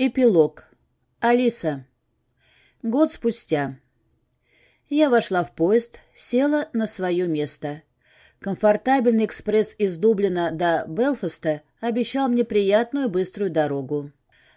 Эпилог. Алиса. Год спустя. Я вошла в поезд, села на свое место. Комфортабельный экспресс из Дублина до Белфаста обещал мне приятную быструю дорогу.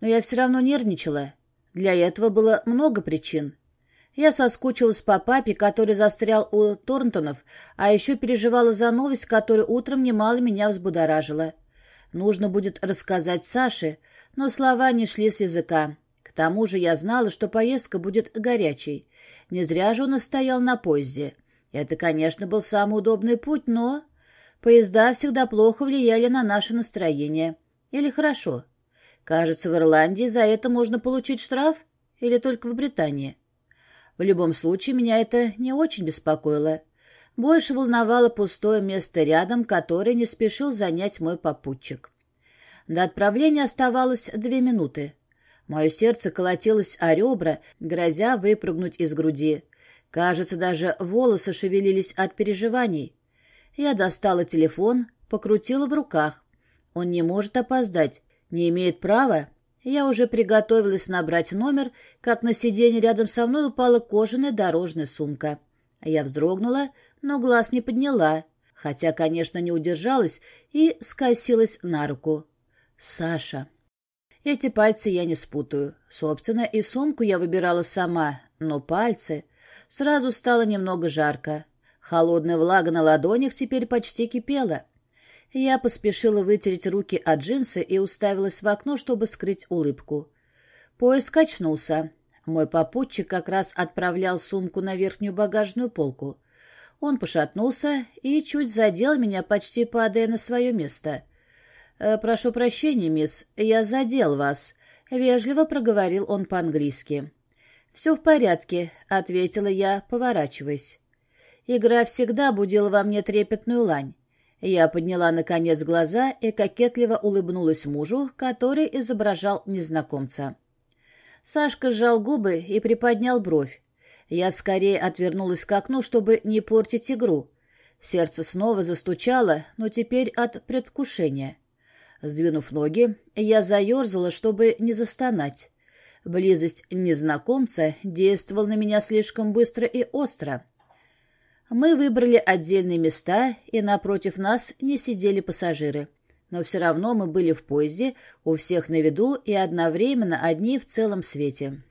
Но я все равно нервничала. Для этого было много причин. Я соскучилась по папе, который застрял у Торнтонов, а еще переживала за новость, которая утром немало меня взбудоражила. Нужно будет рассказать Саше, но слова не шли с языка. К тому же я знала, что поездка будет горячей. Не зря же он стоял на поезде. Это, конечно, был самый удобный путь, но... Поезда всегда плохо влияли на наше настроение. Или хорошо. Кажется, в Ирландии за это можно получить штраф? Или только в Британии? В любом случае, меня это не очень беспокоило. Больше волновало пустое место рядом, которое не спешил занять мой попутчик. До отправления оставалось две минуты. Мое сердце колотилось о ребра, грозя выпрыгнуть из груди. Кажется, даже волосы шевелились от переживаний. Я достала телефон, покрутила в руках. Он не может опоздать, не имеет права. Я уже приготовилась набрать номер, как на сиденье рядом со мной упала кожаная дорожная сумка. Я вздрогнула, но глаз не подняла, хотя, конечно, не удержалась и скосилась на руку. Саша. Эти пальцы я не спутаю. Собственно, и сумку я выбирала сама, но пальцы... Сразу стало немного жарко. Холодная влага на ладонях теперь почти кипела. Я поспешила вытереть руки от джинсы и уставилась в окно, чтобы скрыть улыбку. Поезд качнулся. Мой попутчик как раз отправлял сумку на верхнюю багажную полку. Он пошатнулся и чуть задел меня, почти падая на свое место — «Э, «Прошу прощения, мисс, я задел вас», — вежливо проговорил он по-английски. «Все в порядке», — ответила я, поворачиваясь. Игра всегда будила во мне трепетную лань. Я подняла, наконец, глаза и кокетливо улыбнулась мужу, который изображал незнакомца. Сашка сжал губы и приподнял бровь. Я скорее отвернулась к окну, чтобы не портить игру. Сердце снова застучало, но теперь от предвкушения. Сдвинув ноги, я заерзала, чтобы не застонать. Близость незнакомца действовала на меня слишком быстро и остро. Мы выбрали отдельные места, и напротив нас не сидели пассажиры. Но все равно мы были в поезде, у всех на виду и одновременно одни в целом свете.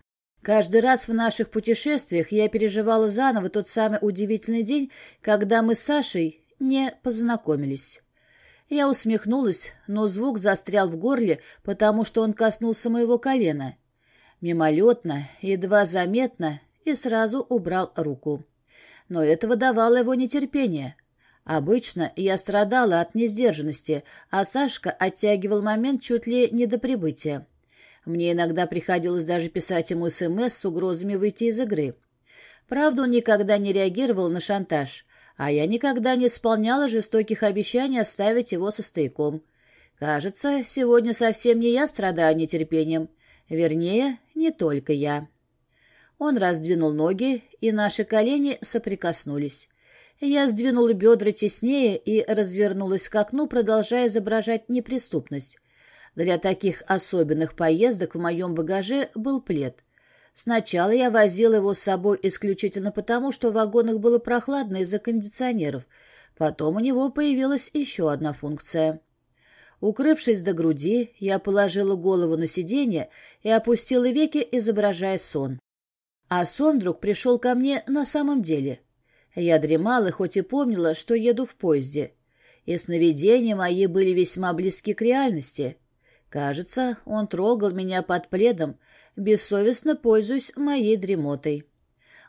Каждый раз в наших путешествиях я переживала заново тот самый удивительный день, когда мы с Сашей не познакомились. Я усмехнулась, но звук застрял в горле, потому что он коснулся моего колена. Мимолетно, едва заметно, и сразу убрал руку. Но этого давало его нетерпение. Обычно я страдала от несдержанности, а Сашка оттягивал момент чуть ли не до прибытия. Мне иногда приходилось даже писать ему СМС с угрозами выйти из игры. Правда, он никогда не реагировал на шантаж, а я никогда не исполняла жестоких обещаний оставить его со стояком. Кажется, сегодня совсем не я страдаю нетерпением. Вернее, не только я. Он раздвинул ноги, и наши колени соприкоснулись. Я сдвинула бедра теснее и развернулась к окну, продолжая изображать неприступность. Для таких особенных поездок в моем багаже был плед — Сначала я возил его с собой исключительно потому, что в вагонах было прохладно из-за кондиционеров. Потом у него появилась еще одна функция. Укрывшись до груди, я положила голову на сиденье и опустила веки, изображая сон. А сон вдруг пришел ко мне на самом деле. Я дремала, хоть и помнила, что еду в поезде. И сновидения мои были весьма близки к реальности. Кажется, он трогал меня под пледом, бессовестно пользуясь моей дремотой.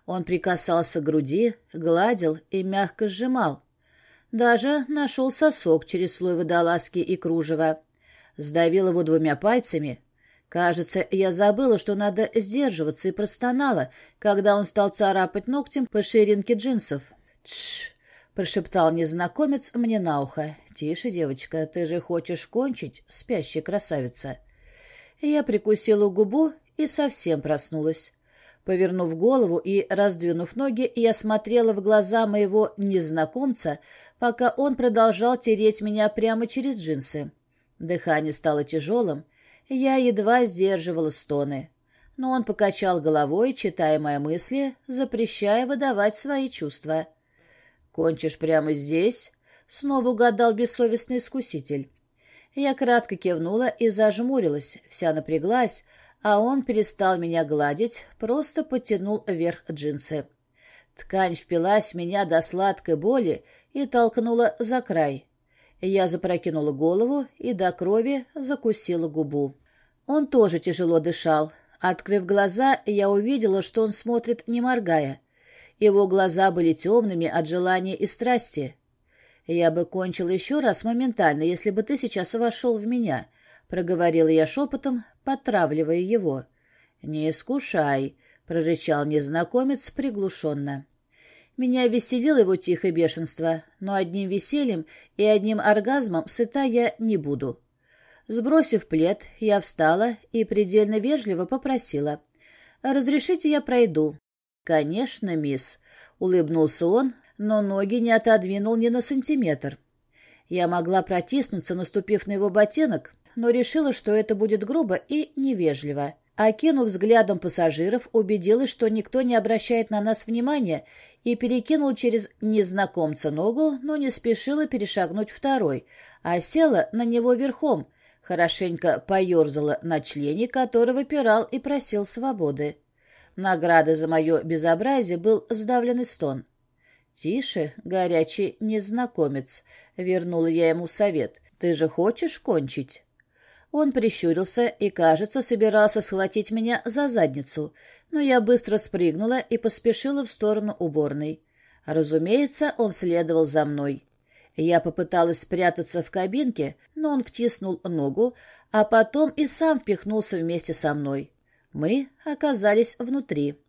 Он прикасался к груди, гладил и мягко сжимал. Даже нашел сосок через слой водолазки и кружева. Сдавил его двумя пальцами. Кажется, я забыла, что надо сдерживаться, и простонала, когда он стал царапать ногтем по ширинке джинсов. «Тш!» — прошептал незнакомец мне на ухо. «Тише, девочка, ты же хочешь кончить, спящая красавица». Я прикусила губу и совсем проснулась. Повернув голову и раздвинув ноги, я смотрела в глаза моего незнакомца, пока он продолжал тереть меня прямо через джинсы. Дыхание стало тяжелым. Я едва сдерживала стоны. Но он покачал головой, читая мои мысли, запрещая выдавать свои чувства. «Кончишь прямо здесь?» — снова угадал бессовестный искуситель. Я кратко кивнула и зажмурилась, вся напряглась, а он перестал меня гладить, просто подтянул вверх джинсы. Ткань впилась в меня до сладкой боли и толкнула за край. Я запрокинула голову и до крови закусила губу. Он тоже тяжело дышал. Открыв глаза, я увидела, что он смотрит, не моргая. Его глаза были темными от желания и страсти. «Я бы кончил еще раз моментально, если бы ты сейчас вошел в меня», — проговорила я шепотом, подтравливая его. «Не искушай», — прорычал незнакомец приглушенно. Меня веселило его тихое бешенство, но одним весельем и одним оргазмом сыта я не буду. Сбросив плед, я встала и предельно вежливо попросила. «Разрешите, я пройду?» «Конечно, мисс», — улыбнулся он, но ноги не отодвинул ни на сантиметр. Я могла протиснуться, наступив на его ботинок, но решила, что это будет грубо и невежливо. Окинув взглядом пассажиров, убедилась, что никто не обращает на нас внимания, и перекинул через незнакомца ногу, но не спешила перешагнуть второй, а села на него верхом, хорошенько поерзала на члене, который выпирал и просил свободы. Наградой за мое безобразие был сдавленный стон. «Тише, горячий незнакомец», — вернула я ему совет. «Ты же хочешь кончить?» Он прищурился и, кажется, собирался схватить меня за задницу, но я быстро спрыгнула и поспешила в сторону уборной. Разумеется, он следовал за мной. Я попыталась спрятаться в кабинке, но он втиснул ногу, а потом и сам впихнулся вместе со мной. Мы оказались внутри.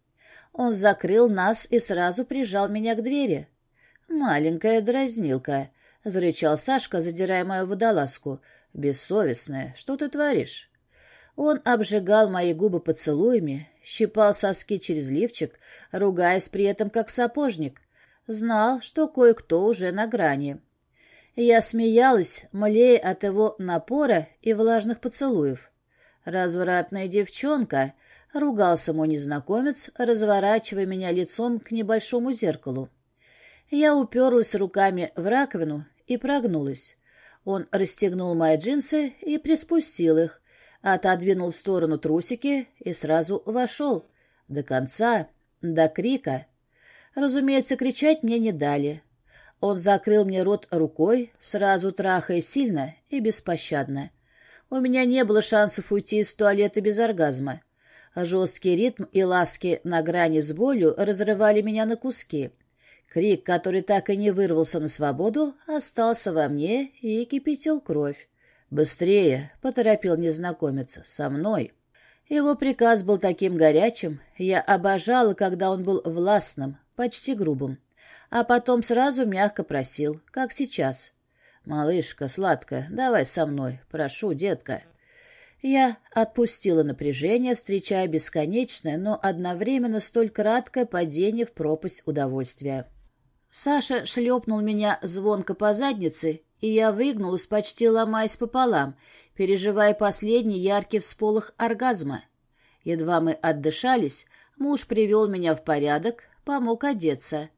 Он закрыл нас и сразу прижал меня к двери. «Маленькая дразнилка», — зарычал Сашка, задирая мою водолазку. «Бессовестная, что ты творишь?» Он обжигал мои губы поцелуями, щипал соски через лифчик, ругаясь при этом как сапожник. Знал, что кое-кто уже на грани. Я смеялась, млея от его напора и влажных поцелуев. «Развратная девчонка!» — ругался мой незнакомец, разворачивая меня лицом к небольшому зеркалу. Я уперлась руками в раковину и прогнулась. Он расстегнул мои джинсы и приспустил их, отодвинул в сторону трусики и сразу вошел. До конца, до крика. Разумеется, кричать мне не дали. Он закрыл мне рот рукой, сразу трахая сильно и беспощадно. У меня не было шансов уйти из туалета без оргазма. Жесткий ритм и ласки на грани с болью разрывали меня на куски — Крик, который так и не вырвался на свободу, остался во мне и кипятил кровь. «Быстрее!» — поторопил незнакомец. «Со мной!» Его приказ был таким горячим, я обожала, когда он был властным, почти грубым. А потом сразу мягко просил, как сейчас. «Малышка, сладкая, давай со мной, прошу, детка». Я отпустила напряжение, встречая бесконечное, но одновременно столь краткое падение в пропасть удовольствия. Саша шлепнул меня звонко по заднице, и я выгнулась, почти ломаясь пополам, переживая последний яркий всполох оргазма. Едва мы отдышались, муж привел меня в порядок, помог одеться.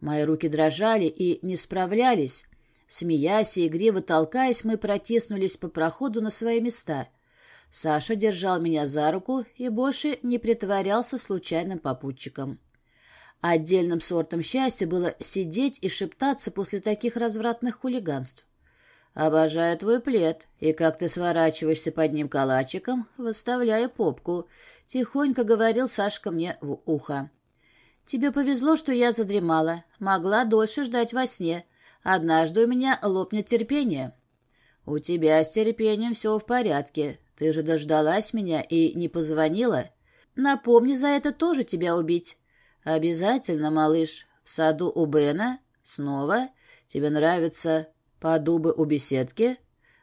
Мои руки дрожали и не справлялись. Смеясь и игриво толкаясь, мы протиснулись по проходу на свои места. Саша держал меня за руку и больше не притворялся случайным попутчиком. Отдельным сортом счастья было сидеть и шептаться после таких развратных хулиганств. «Обожаю твой плед, и как ты сворачиваешься под ним калачиком, выставляя попку», — тихонько говорил Сашка мне в ухо. «Тебе повезло, что я задремала. Могла дольше ждать во сне. Однажды у меня лопнет терпение». «У тебя с терпением все в порядке. Ты же дождалась меня и не позвонила. Напомни за это тоже тебя убить». «Обязательно, малыш. В саду у Бена? Снова? Тебе нравятся подубы у беседки?»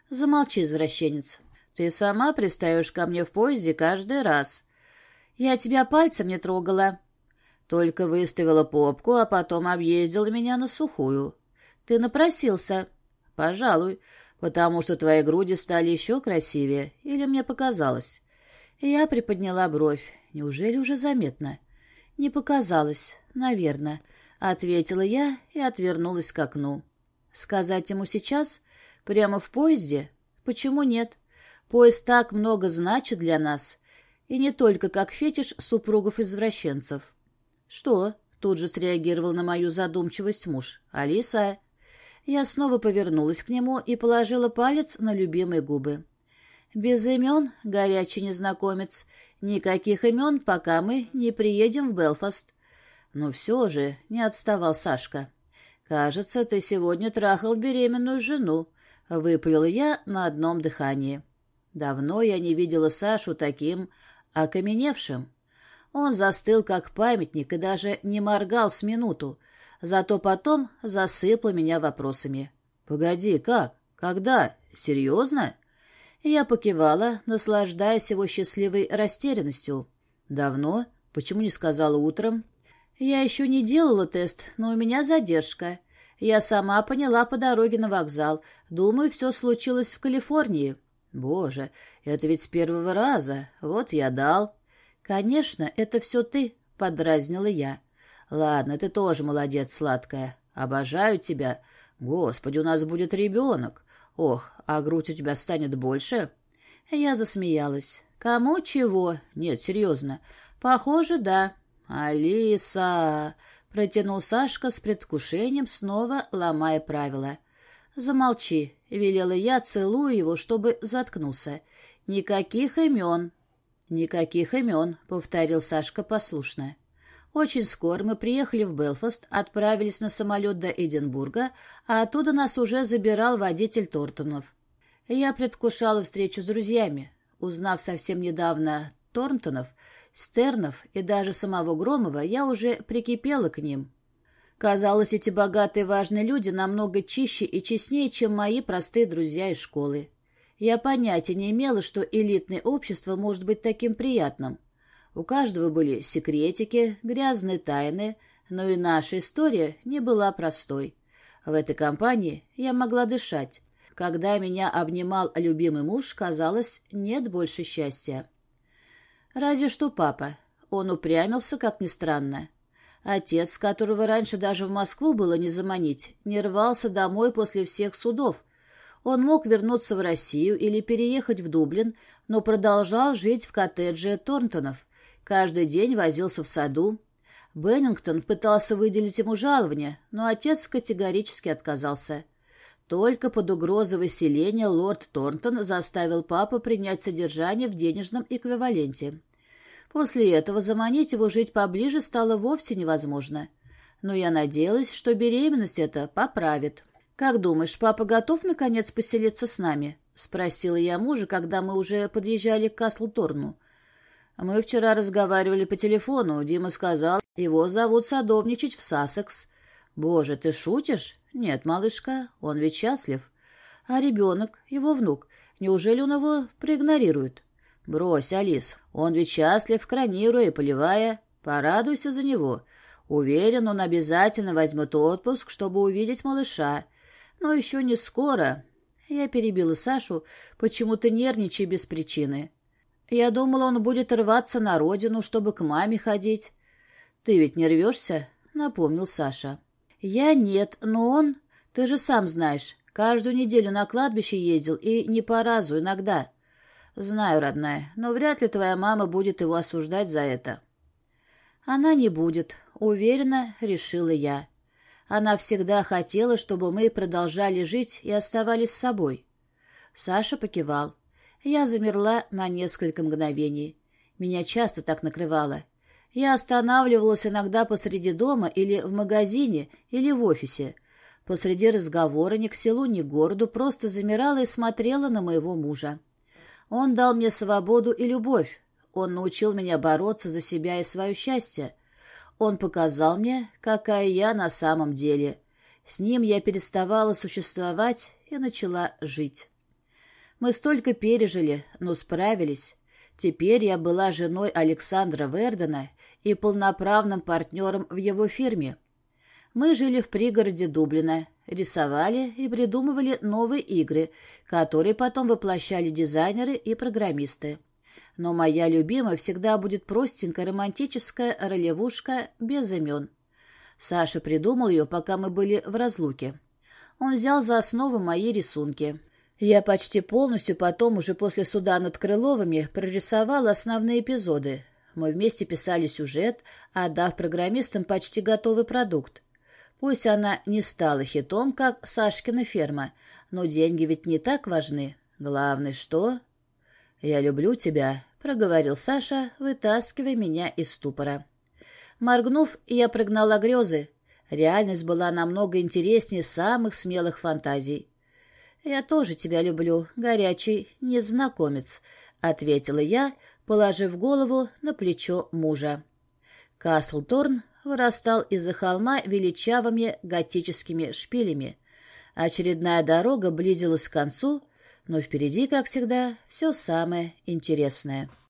«Замолчи, извращенец. Ты сама пристаешь ко мне в поезде каждый раз. Я тебя пальцем не трогала. Только выставила попку, а потом объездила меня на сухую. Ты напросился. Пожалуй. Потому что твои груди стали еще красивее, или мне показалось? Я приподняла бровь. Неужели уже заметно? Не показалось, наверное, ответила я и отвернулась к окну. Сказать ему сейчас? Прямо в поезде? Почему нет? Поезд так много значит для нас. И не только как фетиш супругов-извращенцев. Что? Тут же среагировал на мою задумчивость муж. «Алиса!» Я снова повернулась к нему и положила палец на любимые губы. «Без имен, горячий незнакомец. Никаких имен, пока мы не приедем в Белфаст». «Но все же», — не отставал Сашка. «Кажется, ты сегодня трахал беременную жену», — выпалила я на одном дыхании. Давно я не видела Сашу таким окаменевшим. Он застыл, как памятник, и даже не моргал с минуту, зато потом засыпал меня вопросами. «Погоди, как? Когда? Серьезно?» Я покивала, наслаждаясь его счастливой растерянностью. «Давно? Почему не сказала утром?» «Я еще не делала тест, но у меня задержка. Я сама поняла по дороге на вокзал. Думаю, все случилось в Калифорнии». «Боже, это ведь с первого раза. Вот я дал». «Конечно, это все ты», — подразнила я. «Ладно, ты тоже молодец, сладкая. Обожаю тебя. Господи, у нас будет ребенок. Ох, а грудь у тебя станет больше?» Я засмеялась. «Кому чего? Нет, серьезно. Похоже, да». «Алиса!» — протянул Сашка с предвкушением, снова ломая правила. «Замолчи», — велела я, целую его, чтобы заткнулся. «Никаких имен». «Никаких имен», — повторил Сашка послушно. Очень скоро мы приехали в Белфаст, отправились на самолет до Эдинбурга, а оттуда нас уже забирал водитель Тортонов. Я предвкушала встречу с друзьями. Узнав совсем недавно Торнтонов, Стернов и даже самого Громова, я уже прикипела к ним. Казалось, эти богатые важные люди намного чище и честнее, чем мои простые друзья из школы. Я понятия не имела, что элитное общество может быть таким приятным. У каждого были секретики, грязные тайны, но и наша история не была простой. В этой компании я могла дышать. Когда меня обнимал любимый муж, казалось, нет больше счастья. Разве что папа. Он упрямился, как ни странно. Отец, которого раньше даже в Москву было не заманить, не рвался домой после всех судов, он мог вернуться в Россию или переехать в Дублин, но продолжал жить в коттедже Торнтонов. Каждый день возился в саду. Беннингтон пытался выделить ему жалование, но отец категорически отказался. Только под угрозой выселения лорд Торнтон заставил папу принять содержание в денежном эквиваленте. После этого заманить его жить поближе стало вовсе невозможно. Но я надеялась, что беременность это поправит. «Как думаешь, папа готов, наконец, поселиться с нами?» — спросила я мужа, когда мы уже подъезжали к Каслу-Торну. «Мы вчера разговаривали по телефону. Дима сказал, его зовут садовничать в Сассекс». «Боже, ты шутишь?» «Нет, малышка, он ведь счастлив». «А ребенок, его внук, неужели он его проигнорирует?» «Брось, Алис, он ведь счастлив, кранируя и поливая. Порадуйся за него. Уверен, он обязательно возьмет отпуск, чтобы увидеть малыша. Но еще не скоро. Я перебила Сашу, почему-то нервничая без причины. Я думала, он будет рваться на родину, чтобы к маме ходить. Ты ведь не рвешься? Напомнил Саша. Я нет, но он... Ты же сам знаешь, каждую неделю на кладбище ездил и не по разу иногда. Знаю, родная, но вряд ли твоя мама будет его осуждать за это. Она не будет, уверенно решила я. Она всегда хотела, чтобы мы продолжали жить и оставались с собой. Саша покивал. Я замерла на несколько мгновений. Меня часто так накрывало. Я останавливалась иногда посреди дома или в магазине, или в офисе. Посреди разговора ни к селу, ни к городу просто замирала и смотрела на моего мужа. Он дал мне свободу и любовь. Он научил меня бороться за себя и свое счастье. Он показал мне, какая я на самом деле. С ним я переставала существовать и начала жить. Мы столько пережили, но справились. Теперь я была женой Александра Вердена и полноправным партнером в его фирме. Мы жили в пригороде Дублина, рисовали и придумывали новые игры, которые потом воплощали дизайнеры и программисты. Но моя любимая всегда будет простенькая романтическая ролевушка без имен. Саша придумал ее, пока мы были в разлуке. Он взял за основу мои рисунки. Я почти полностью потом, уже после суда над Крыловыми, прорисовал основные эпизоды. Мы вместе писали сюжет, отдав программистам почти готовый продукт. Пусть она не стала хитом, как Сашкина ферма, но деньги ведь не так важны. Главное, что... «Я люблю тебя», — проговорил Саша, вытаскивая меня из ступора. Моргнув, я прогнала грезы. Реальность была намного интереснее самых смелых фантазий. «Я тоже тебя люблю, горячий незнакомец», — ответила я, положив голову на плечо мужа. Каслторн вырастал из-за холма величавыми готическими шпилями. Очередная дорога близилась к концу, но впереди, как всегда, все самое интересное.